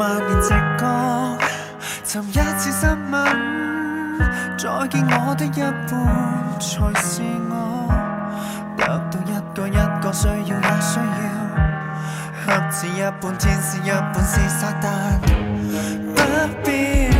万年直觉，寻一次失吻，再见我的一半才是我。得到一个一个需要也需要，合字一半，天使一半是撒旦。不 v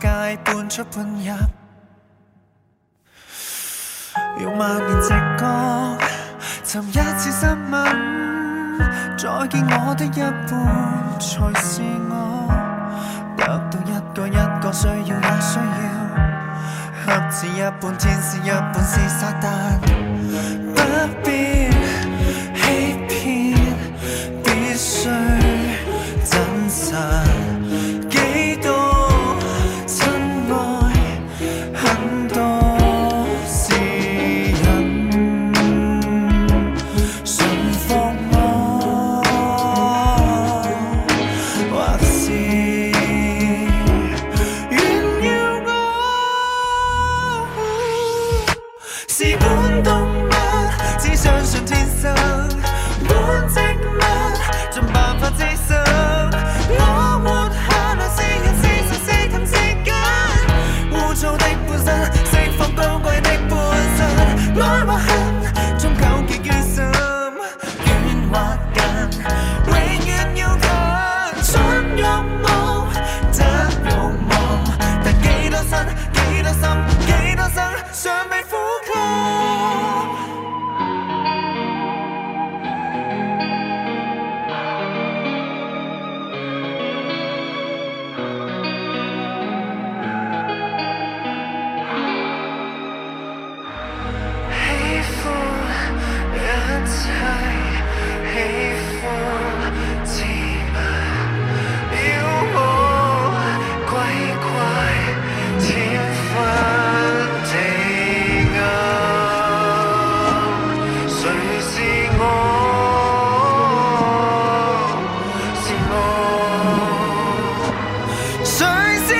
界半出半入，用万年直觉寻一次失吻，再见我的一半才是我，得到一个一个需要也需要，合似一半天使一半是撒旦，不必欺骗，必须真实。see.